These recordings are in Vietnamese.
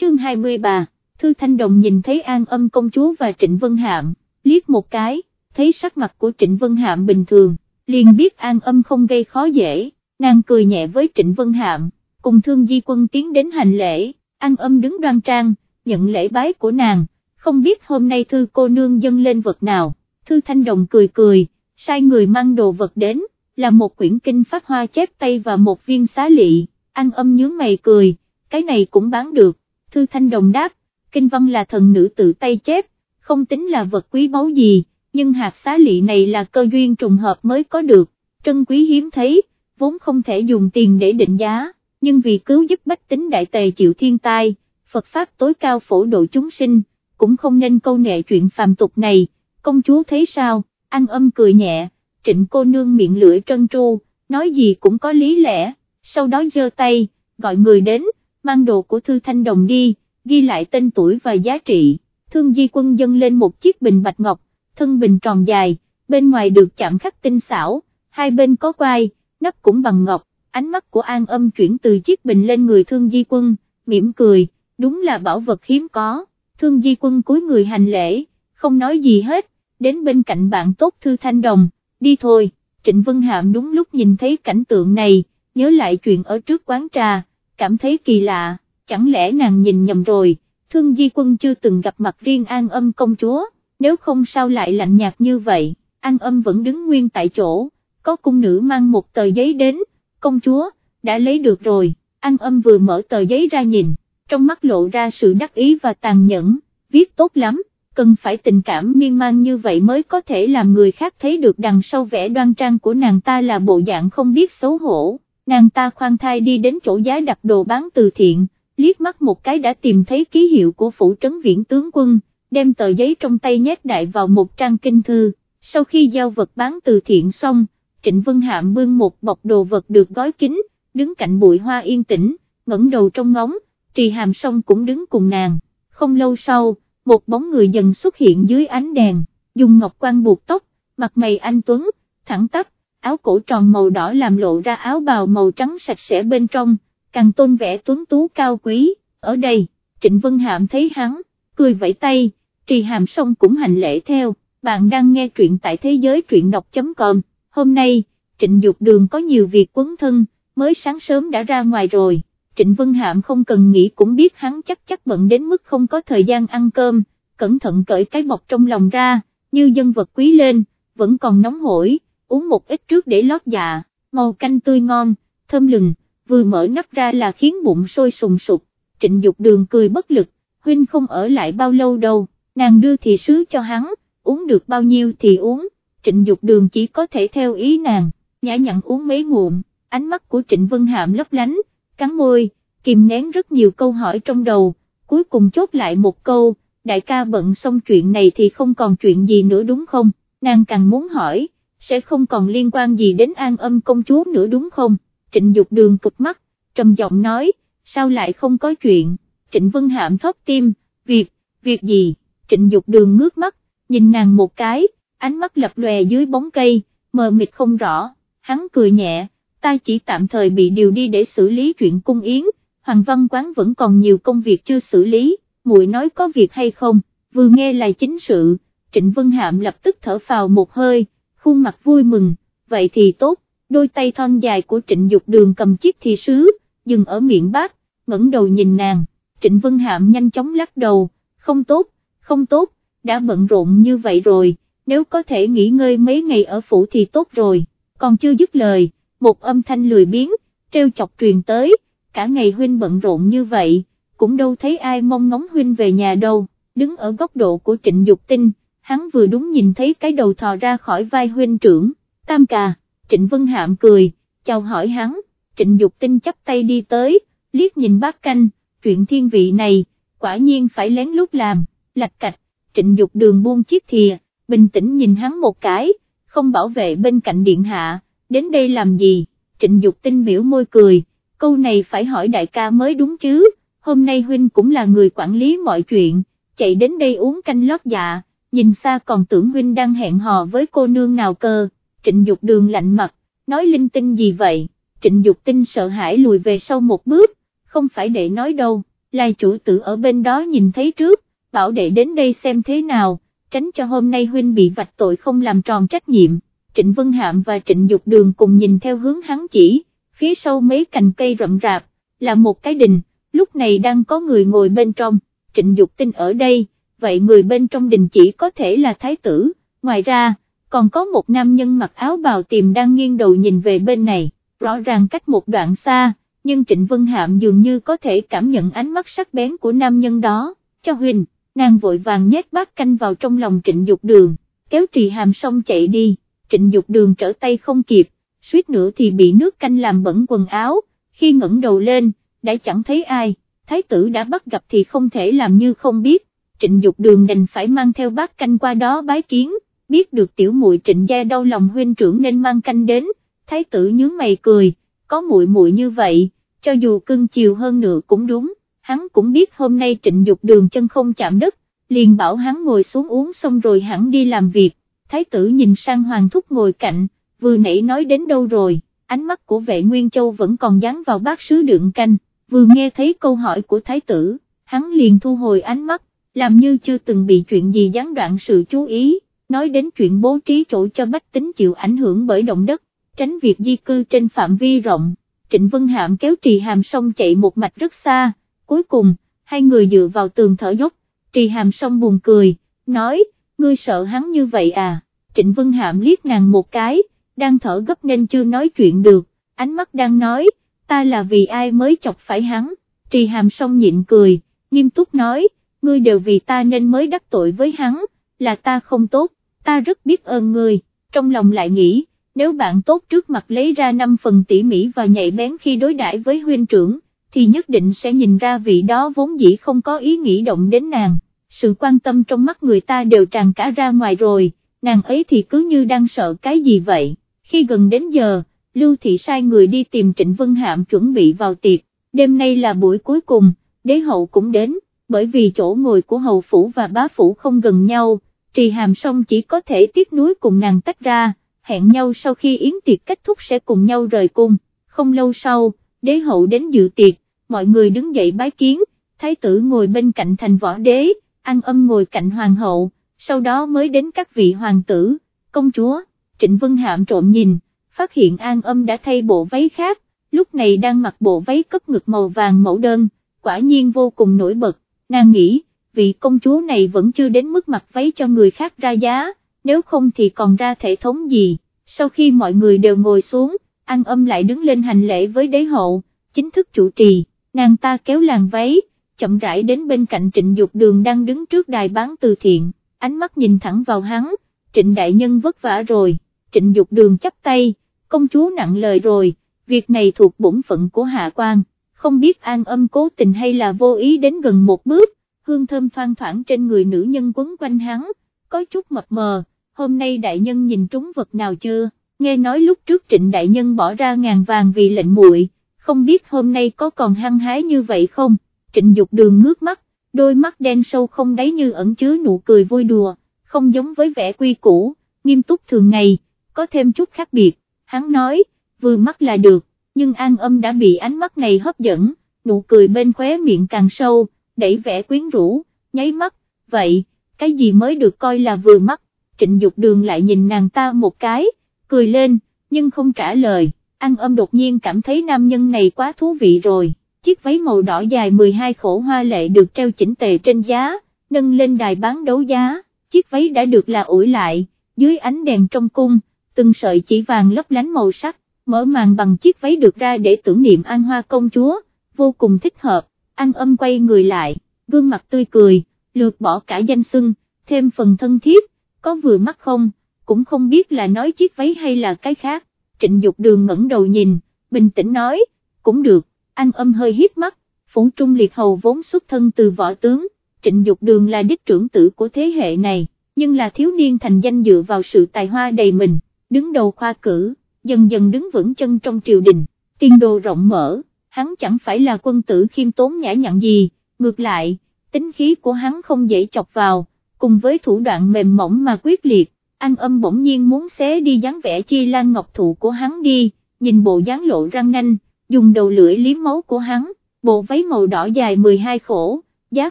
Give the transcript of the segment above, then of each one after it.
chương 23, Thư Thanh Đồng nhìn thấy An âm công chúa và Trịnh Vân Hạm, liếc một cái, thấy sắc mặt của Trịnh Vân Hạm bình thường, liền biết An âm không gây khó dễ, nàng cười nhẹ với Trịnh Vân Hạm, cùng thương di quân tiến đến hành lễ, An âm đứng đoan trang, nhận lễ bái của nàng, không biết hôm nay thư cô nương dâng lên vật nào, Thư Thanh Đồng cười cười, sai người mang đồ vật đến, là một quyển kinh phát hoa chép tay và một viên xá lị, An âm nhướng mày cười, cái này cũng bán được, Thư Thanh Đồng đáp, kinh văn là thần nữ tự tay chép, không tính là vật quý báu gì, nhưng hạt xá lị này là cơ duyên trùng hợp mới có được, trân quý hiếm thấy, vốn không thể dùng tiền để định giá, nhưng vì cứu giúp bách tính đại tề chịu thiên tai, Phật Pháp tối cao phổ độ chúng sinh, cũng không nên câu nệ chuyện phàm tục này, công chúa thấy sao, ăn âm cười nhẹ, trịnh cô nương miệng lưỡi trân tru, nói gì cũng có lý lẽ, sau đó giơ tay, gọi người đến, mang đồ của Thư Thanh Đồng đi, ghi lại tên tuổi và giá trị, thương di quân dâng lên một chiếc bình bạch ngọc, thân bình tròn dài, bên ngoài được chạm khắc tinh xảo, hai bên có quai, nắp cũng bằng ngọc, ánh mắt của an âm chuyển từ chiếc bình lên người thương di quân, mỉm cười, đúng là bảo vật hiếm có, thương di quân cúi người hành lễ, không nói gì hết, đến bên cạnh bạn tốt Thư Thanh Đồng, đi thôi, Trịnh Vân Hạm đúng lúc nhìn thấy cảnh tượng này, nhớ lại chuyện ở trước quán trà, cảm thấy kỳ lạ, chẳng lẽ nàng nhìn nhầm rồi, thương di quân chưa từng gặp mặt riêng an âm công chúa, nếu không sao lại lạnh nhạt như vậy, an âm vẫn đứng nguyên tại chỗ, có cung nữ mang một tờ giấy đến, công chúa, đã lấy được rồi, an âm vừa mở tờ giấy ra nhìn, trong mắt lộ ra sự đắc ý và tàn nhẫn, viết tốt lắm, cần phải tình cảm miên man như vậy mới có thể làm người khác thấy được đằng sau vẻ đoan trang của nàng ta là bộ dạng không biết xấu hổ, nàng ta khoan thai đi đến chỗ giá đặt đồ bán từ thiện, liếc mắt một cái đã tìm thấy ký hiệu của phủ trấn viễn tướng quân, đem tờ giấy trong tay nhét đại vào một trang kinh thư, sau khi giao vật bán từ thiện xong, Trịnh Vân Hạm bưng một bọc đồ vật được gói kín, đứng cạnh bụi hoa yên tĩnh, ngẩng đầu trong ngóng, trì hàm song cũng đứng cùng nàng, không lâu sau, một bóng người dần xuất hiện dưới ánh đèn, dùng ngọc quan buộc tóc, mặt mày anh Tuấn, thẳng tắp, áo cổ tròn màu đỏ làm lộ ra áo bào màu trắng sạch sẽ bên trong, càng tôn vẻ Tuấn Tú cao quý, ở đây, Trịnh Vân Hạm thấy hắn, cười vẫy tay, trì hàm xong cũng hành lễ theo, bạn đang nghe truyện tại thế giới truyện đọc.com, hôm nay, Trịnh Dục Đường có nhiều việc quấn thân, mới sáng sớm đã ra ngoài rồi. Trịnh Vân Hạm không cần nghĩ cũng biết hắn chắc chắc bận đến mức không có thời gian ăn cơm, cẩn thận cởi cái bọc trong lòng ra, như dân vật quý lên, vẫn còn nóng hổi, uống một ít trước để lót dạ, màu canh tươi ngon, thơm lừng, vừa mở nắp ra là khiến bụng sôi sùng sục, trịnh dục đường cười bất lực, huynh không ở lại bao lâu đâu, nàng đưa thì sứ cho hắn, uống được bao nhiêu thì uống, trịnh dục đường chỉ có thể theo ý nàng, nhã nhặn uống mấy ngụm, ánh mắt của trịnh Vân Hạm lấp lánh, cắn môi, kìm nén rất nhiều câu hỏi trong đầu, cuối cùng chốt lại một câu, đại ca bận xong chuyện này thì không còn chuyện gì nữa đúng không, nàng càng muốn hỏi, sẽ không còn liên quan gì đến an âm công chúa nữa đúng không, trịnh dục đường cực mắt, trầm giọng nói, sao lại không có chuyện, trịnh vân hạm thóp tim, việc, việc gì, trịnh dục đường ngước mắt, nhìn nàng một cái, ánh mắt lập lòe dưới bóng cây, mờ mịt không rõ, hắn cười nhẹ, ta chỉ tạm thời bị điều đi để xử lý chuyện cung yến, Hoàng Văn Quán vẫn còn nhiều công việc chưa xử lý, muội nói có việc hay không, vừa nghe là chính sự, Trịnh Vân Hạm lập tức thở phào một hơi, khuôn mặt vui mừng, vậy thì tốt, đôi tay thon dài của Trịnh Dục Đường cầm chiếc thì sứ, dừng ở miệng bát, ngẩng đầu nhìn nàng, Trịnh Vân Hạm nhanh chóng lắc đầu, không tốt, không tốt, đã bận rộn như vậy rồi, nếu có thể nghỉ ngơi mấy ngày ở phủ thì tốt rồi, còn chưa dứt lời một âm thanh lười biếng, treo chọc truyền tới, cả ngày huynh bận rộn như vậy, cũng đâu thấy ai mong ngóng huynh về nhà đâu, đứng ở góc độ của trịnh Dục tinh, hắn vừa đúng nhìn thấy cái đầu thò ra khỏi vai huynh trưởng, tam cà, trịnh Vân Hạm cười, chào hỏi hắn, trịnh Dục tinh chắp tay đi tới, liếc nhìn bác canh, chuyện thiên vị này, quả nhiên phải lén lút làm, lạch cạch, trịnh Dục đường buông chiếc thìa, bình tĩnh nhìn hắn một cái, không bảo vệ bên cạnh điện hạ đến đây làm gì, trịnh Dục tinh biểu môi cười, câu này phải hỏi đại ca mới đúng chứ, hôm nay huynh cũng là người quản lý mọi chuyện, chạy đến đây uống canh lót dạ, nhìn xa còn tưởng huynh đang hẹn hò với cô nương nào cơ, trịnh Dục đường lạnh mặt, nói linh tinh gì vậy, trịnh Dục tinh sợ hãi lùi về sau một bước, không phải để nói đâu, lai chủ tử ở bên đó nhìn thấy trước, bảo đệ đến đây xem thế nào, tránh cho hôm nay huynh bị vạch tội không làm tròn trách nhiệm, Trịnh Vân Hạm và Trịnh Dục Đường cùng nhìn theo hướng hắn chỉ, phía sau mấy cành cây rậm rạp, là một cái đình, lúc này đang có người ngồi bên trong, Trịnh Dục Tinh ở đây, vậy người bên trong đình chỉ có thể là thái tử, ngoài ra, còn có một nam nhân mặc áo bào tìm đang nghiêng đầu nhìn về bên này, rõ ràng cách một đoạn xa, nhưng Trịnh Vân Hạm dường như có thể cảm nhận ánh mắt sắc bén của nam nhân đó, cho huynh, nàng vội vàng nhét bát canh vào trong lòng Trịnh Dục Đường, kéo trì hàm xong chạy đi, Trịnh Dục Đường trở tay không kịp, suýt nữa thì bị nước canh làm bẩn quần áo, khi ngẩng đầu lên, đã chẳng thấy ai, thái tử đã bắt gặp thì không thể làm như không biết, Trịnh Dục Đường đành phải mang theo bát canh qua đó bái kiến, biết được tiểu muội Trịnh gia đau lòng huynh trưởng nên mang canh đến, thái tử nhướng mày cười, có muội muội như vậy, cho dù cưng chiều hơn nữa cũng đúng, hắn cũng biết hôm nay trịnh dục đường chân không chạm đất, liền bảo hắn ngồi xuống uống xong rồi hẳn đi làm việc, thái tử nhìn sang hoàng thúc ngồi cạnh, vừa nãy nói đến đâu rồi, ánh mắt của vệ Nguyên Châu vẫn còn dán vào bát sứ đựng canh, vừa nghe thấy câu hỏi của thái tử, hắn liền thu hồi ánh mắt, làm như chưa từng bị chuyện gì gián đoạn sự chú ý, nói đến chuyện bố trí chỗ cho bách tính chịu ảnh hưởng bởi động đất, tránh việc di cư trên phạm vi rộng Trịnh Vân Hạm kéo Trì Hàm sông chạy một mạch rất xa, cuối cùng, hai người dựa vào tường thở dốc, Trì Hàm sông buồn cười, nói, ngươi sợ hắn như vậy à, Trịnh Vân Hạm liếc nàng một cái, đang thở gấp nên chưa nói chuyện được, ánh mắt đang nói, ta là vì ai mới chọc phải hắn, Trì Hàm sông nhịn cười, nghiêm túc nói, ngươi đều vì ta nên mới đắc tội với hắn, là ta không tốt, ta rất biết ơn ngươi, trong lòng lại nghĩ, nếu bạn tốt trước mặt lấy ra 5 phần tỉ mỉ và nhạy bén khi đối đãi với huynh trưởng, thì nhất định sẽ nhìn ra vị đó vốn dĩ không có ý nghĩ động đến nàng, sự quan tâm trong mắt người ta đều tràn cả ra ngoài rồi, nàng ấy thì cứ như đang sợ cái gì vậy, khi gần đến giờ, Lưu Thị sai người đi tìm Trịnh Vân Hạm chuẩn bị vào tiệc, đêm nay là buổi cuối cùng, đế hậu cũng đến, bởi vì chỗ ngồi của hầu phủ và bá phủ không gần nhau, trì hàm xong chỉ có thể tiếc nuối cùng nàng tách ra hẹn nhau sau khi yến tiệc kết thúc sẽ cùng nhau rời cung, không lâu sau, đế hậu đến dự tiệc, mọi người đứng dậy bái kiến, thái tử ngồi bên cạnh thành võ đế, an âm ngồi cạnh hoàng hậu, sau đó mới đến các vị hoàng tử, công chúa, Trịnh Vân Hạm trộm nhìn, phát hiện an âm đã thay bộ váy khác, lúc này đang mặc bộ váy cấp ngực màu vàng mẫu đơn, quả nhiên vô cùng nổi bật, nàng nghĩ, vị công chúa này vẫn chưa đến mức mặc váy cho người khác ra giá nếu không thì còn ra thể thống gì, sau khi mọi người đều ngồi xuống, An âm lại đứng lên hành lễ với đế hậu, chính thức chủ trì, nàng ta kéo làn váy, chậm rãi đến bên cạnh trịnh dục đường đang đứng trước đài bán từ thiện, ánh mắt nhìn thẳng vào hắn, trịnh đại nhân vất vả rồi, trịnh dục đường chắp tay, công chúa nặng lời rồi, việc này thuộc bổn phận của hạ quan, không biết an âm cố tình hay là vô ý đến gần một bước, hương thơm phan thoảng trên người nữ nhân quấn quanh hắn, có chút mập mờ hôm nay đại nhân nhìn trúng vật nào chưa, nghe nói lúc trước trịnh đại nhân bỏ ra ngàn vàng vì lệnh muội, không biết hôm nay có còn hăng hái như vậy không, trịnh dục đường ngước mắt, đôi mắt đen sâu không đáy như ẩn chứa nụ cười vui đùa, không giống với vẻ quy củ, nghiêm túc thường ngày, có thêm chút khác biệt, hắn nói, vừa mắt là được, nhưng an âm đã bị ánh mắt này hấp dẫn, nụ cười bên khóe miệng càng sâu, đẩy vẻ quyến rũ, nháy mắt, vậy, cái gì mới được coi là vừa mắt, trịnh dục đường lại nhìn nàng ta một cái, cười lên, nhưng không trả lời, An âm đột nhiên cảm thấy nam nhân này quá thú vị rồi, chiếc váy màu đỏ dài 12 khổ hoa lệ được treo chỉnh tề trên giá, nâng lên đài bán đấu giá, chiếc váy đã được là ủi lại, dưới ánh đèn trong cung, từng sợi chỉ vàng lấp lánh màu sắc, mở màn bằng chiếc váy được ra để tưởng niệm An Hoa công chúa, vô cùng thích hợp, An âm quay người lại, gương mặt tươi cười, lượt bỏ cả danh xưng, thêm phần thân thiết, có vừa mắt không, cũng không biết là nói chiếc váy hay là cái khác, trịnh dục đường ngẩng đầu nhìn, bình tĩnh nói, cũng được, anh âm hơi hiếp mắt, phủ trung liệt hầu vốn xuất thân từ võ tướng, trịnh dục đường là đích trưởng tử của thế hệ này, nhưng là thiếu niên thành danh dựa vào sự tài hoa đầy mình, đứng đầu khoa cử, dần dần đứng vững chân trong triều đình, tiên đồ rộng mở, hắn chẳng phải là quân tử khiêm tốn nhã nhặn gì, ngược lại, tính khí của hắn không dễ chọc vào cùng với thủ đoạn mềm mỏng mà quyết liệt, anh âm bỗng nhiên muốn xé đi dáng vẻ chi lan ngọc thụ của hắn đi, nhìn bộ dáng lộ răng nanh, dùng đầu lưỡi liếm máu của hắn, bộ váy màu đỏ dài 12 khổ, giá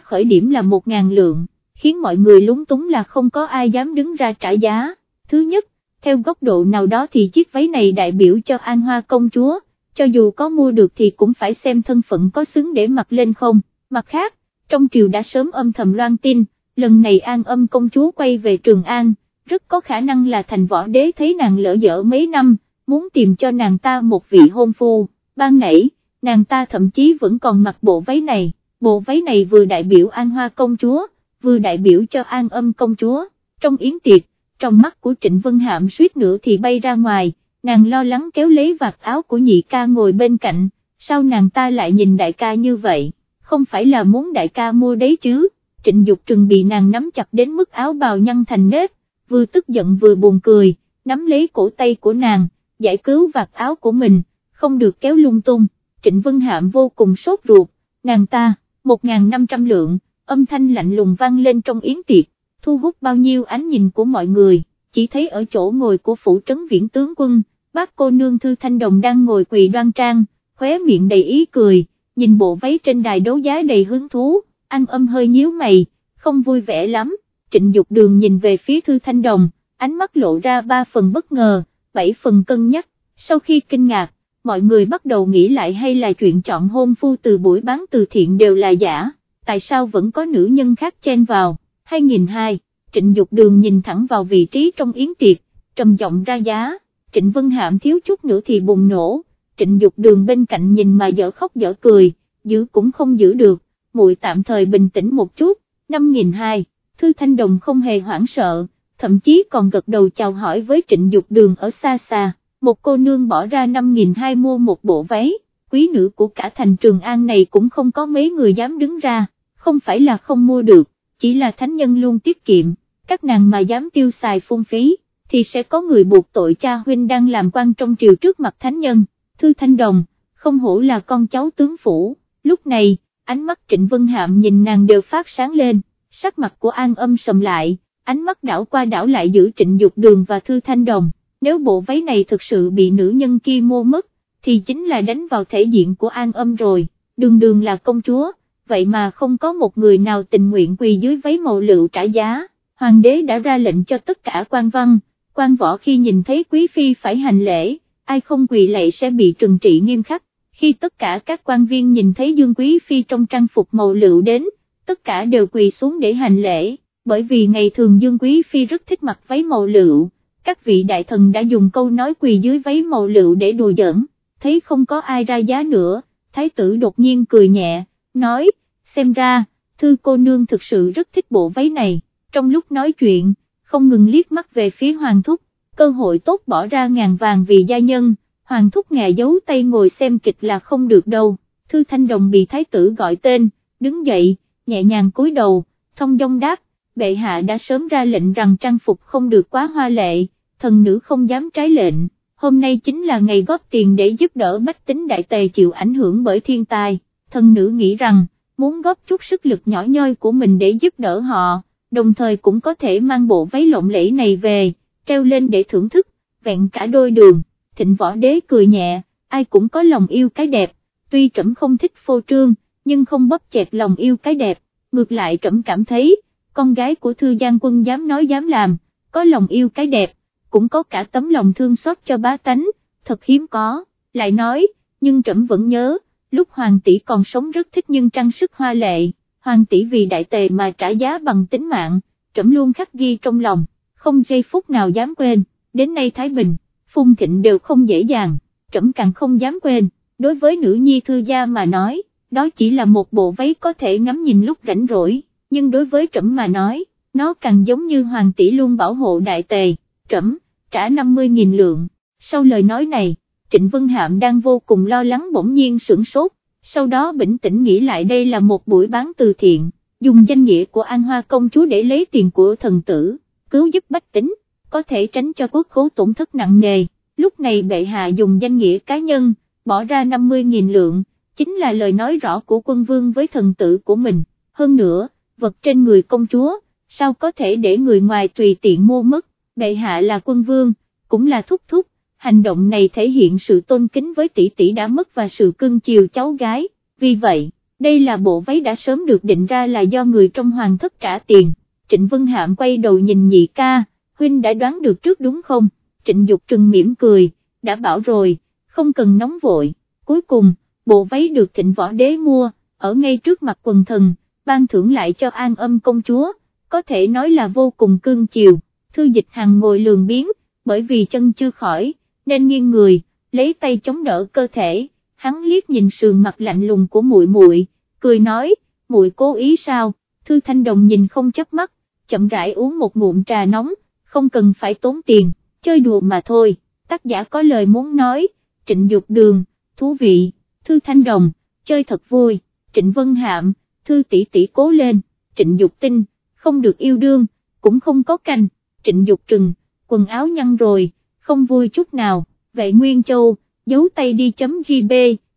khởi điểm là 1.000 lượng, khiến mọi người lúng túng là không có ai dám đứng ra trả giá. Thứ nhất, theo góc độ nào đó thì chiếc váy này đại biểu cho An Hoa công chúa, cho dù có mua được thì cũng phải xem thân phận có xứng để mặc lên không, mặt khác, trong triều đã sớm âm thầm loan tin, lần này An âm công chúa quay về Trường An, rất có khả năng là thành võ đế thấy nàng lỡ dở mấy năm, muốn tìm cho nàng ta một vị hôn phu, ban nãy, nàng ta thậm chí vẫn còn mặc bộ váy này, bộ váy này vừa đại biểu An Hoa công chúa, vừa đại biểu cho An âm công chúa, trong yến tiệc, trong mắt của Trịnh Vân Hạm suýt nữa thì bay ra ngoài, nàng lo lắng kéo lấy vạt áo của nhị ca ngồi bên cạnh, sao nàng ta lại nhìn đại ca như vậy, không phải là muốn đại ca mua đấy chứ, trịnh Dục trừng bị nàng nắm chặt đến mức áo bào nhăn thành nếp, vừa tức giận vừa buồn cười, nắm lấy cổ tay của nàng, giải cứu vạt áo của mình, không được kéo lung tung, trịnh Vân Hạm vô cùng sốt ruột, nàng ta, 1.500 lượng, âm thanh lạnh lùng vang lên trong yến tiệc, thu hút bao nhiêu ánh nhìn của mọi người, chỉ thấy ở chỗ ngồi của phủ trấn viễn tướng quân, bác cô nương Thư Thanh Đồng đang ngồi quỳ đoan trang, khóe miệng đầy ý cười, nhìn bộ váy trên đài đấu giá đầy hứng thú, ăn âm hơi nhíu mày, không vui vẻ lắm, trịnh Dục đường nhìn về phía Thư Thanh Đồng, ánh mắt lộ ra ba phần bất ngờ, bảy phần cân nhắc, sau khi kinh ngạc, mọi người bắt đầu nghĩ lại hay là chuyện chọn hôn phu từ buổi bán từ thiện đều là giả, tại sao vẫn có nữ nhân khác chen vào, 2002, trịnh Dục đường nhìn thẳng vào vị trí trong yến tiệc, trầm giọng ra giá, trịnh Vân Hạm thiếu chút nữa thì bùng nổ, trịnh Dục đường bên cạnh nhìn mà dở khóc dở cười, giữ cũng không giữ được, muội tạm thời bình tĩnh một chút, 5002, Thư Thanh Đồng không hề hoảng sợ, thậm chí còn gật đầu chào hỏi với trịnh Dục đường ở xa xa, một cô nương bỏ ra 5.200 mua một bộ váy, quý nữ của cả thành Trường An này cũng không có mấy người dám đứng ra, không phải là không mua được, chỉ là thánh nhân luôn tiết kiệm, các nàng mà dám tiêu xài phung phí, thì sẽ có người buộc tội cha huynh đang làm quan trong triều trước mặt thánh nhân, Thư Thanh Đồng, không hổ là con cháu tướng phủ, lúc này, ánh mắt Trịnh Vân Hạm nhìn nàng đều phát sáng lên, sắc mặt của An âm sầm lại, ánh mắt đảo qua đảo lại giữ Trịnh Dục Đường và Thư Thanh Đồng, nếu bộ váy này thực sự bị nữ nhân kia mua mất, thì chính là đánh vào thể diện của An âm rồi, đường đường là công chúa, vậy mà không có một người nào tình nguyện quỳ dưới váy màu lựu trả giá, hoàng đế đã ra lệnh cho tất cả quan văn, quan võ khi nhìn thấy quý phi phải hành lễ, ai không quỳ lạy sẽ bị trừng trị nghiêm khắc, khi tất cả các quan viên nhìn thấy Dương Quý Phi trong trang phục màu lựu đến, tất cả đều quỳ xuống để hành lễ, bởi vì ngày thường Dương Quý Phi rất thích mặc váy màu lựu, các vị đại thần đã dùng câu nói quỳ dưới váy màu lựu để đùa giỡn, thấy không có ai ra giá nữa, thái tử đột nhiên cười nhẹ, nói, xem ra, thư cô nương thực sự rất thích bộ váy này, trong lúc nói chuyện, không ngừng liếc mắt về phía hoàng thúc, cơ hội tốt bỏ ra ngàn vàng vì gia nhân, hoàng thúc ngà giấu tay ngồi xem kịch là không được đâu, thư thanh đồng bị thái tử gọi tên, đứng dậy, nhẹ nhàng cúi đầu, thông dong đáp, bệ hạ đã sớm ra lệnh rằng trang phục không được quá hoa lệ, thần nữ không dám trái lệnh, hôm nay chính là ngày góp tiền để giúp đỡ bách tính đại tề chịu ảnh hưởng bởi thiên tai, thần nữ nghĩ rằng, muốn góp chút sức lực nhỏ nhoi của mình để giúp đỡ họ, đồng thời cũng có thể mang bộ váy lộng lẫy này về, treo lên để thưởng thức, vẹn cả đôi đường, thịnh võ đế cười nhẹ, ai cũng có lòng yêu cái đẹp, tuy trẫm không thích phô trương, nhưng không bóp chẹt lòng yêu cái đẹp, ngược lại trẫm cảm thấy, con gái của thư giang quân dám nói dám làm, có lòng yêu cái đẹp, cũng có cả tấm lòng thương xót cho bá tánh, thật hiếm có, lại nói, nhưng trẫm vẫn nhớ, lúc hoàng tỷ còn sống rất thích nhưng trang sức hoa lệ, hoàng tỷ vì đại tề mà trả giá bằng tính mạng, trẫm luôn khắc ghi trong lòng, không giây phút nào dám quên, đến nay Thái Bình, Phung Thịnh đều không dễ dàng, trẫm càng không dám quên, đối với nữ nhi thư gia mà nói, đó chỉ là một bộ váy có thể ngắm nhìn lúc rảnh rỗi, nhưng đối với trẫm mà nói, nó càng giống như hoàng tỷ luôn bảo hộ đại tề, trẫm, trả 50.000 lượng, sau lời nói này, Trịnh Vân Hạm đang vô cùng lo lắng bỗng nhiên sửng sốt, sau đó bình tĩnh nghĩ lại đây là một buổi bán từ thiện, dùng danh nghĩa của An Hoa công chúa để lấy tiền của thần tử, cứu giúp bách tính, có thể tránh cho quốc khố tổn thất nặng nề, lúc này bệ hạ dùng danh nghĩa cá nhân, bỏ ra 50.000 lượng, chính là lời nói rõ của quân vương với thần tử của mình, hơn nữa, vật trên người công chúa, sao có thể để người ngoài tùy tiện mua mất, bệ hạ là quân vương, cũng là thúc thúc, hành động này thể hiện sự tôn kính với tỷ tỷ đã mất và sự cưng chiều cháu gái, vì vậy, đây là bộ váy đã sớm được định ra là do người trong hoàng thất trả tiền, Trịnh Vân Hạm quay đầu nhìn nhị ca, huynh đã đoán được trước đúng không, Trịnh Dục Trừng mỉm cười, đã bảo rồi, không cần nóng vội, cuối cùng, bộ váy được thịnh võ đế mua, ở ngay trước mặt quần thần, ban thưởng lại cho an âm công chúa, có thể nói là vô cùng cương chiều, thư dịch hàng ngồi lường biến, bởi vì chân chưa khỏi, nên nghiêng người, lấy tay chống đỡ cơ thể, hắn liếc nhìn sườn mặt lạnh lùng của muội muội, cười nói, muội cố ý sao, thư thanh đồng nhìn không chớp mắt, chậm rãi uống một ngụm trà nóng, không cần phải tốn tiền, chơi đùa mà thôi, tác giả có lời muốn nói, trịnh dục đường, thú vị, thư thanh đồng, chơi thật vui, trịnh vân hạm, thư tỷ tỷ cố lên, trịnh dục tinh, không được yêu đương, cũng không có canh, trịnh dục trừng, quần áo nhăn rồi, không vui chút nào, vậy Nguyên Châu, giấu tay đi chấm GB,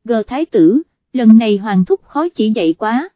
G Thái tử, lần này hoàng thúc khó chỉ dạy quá.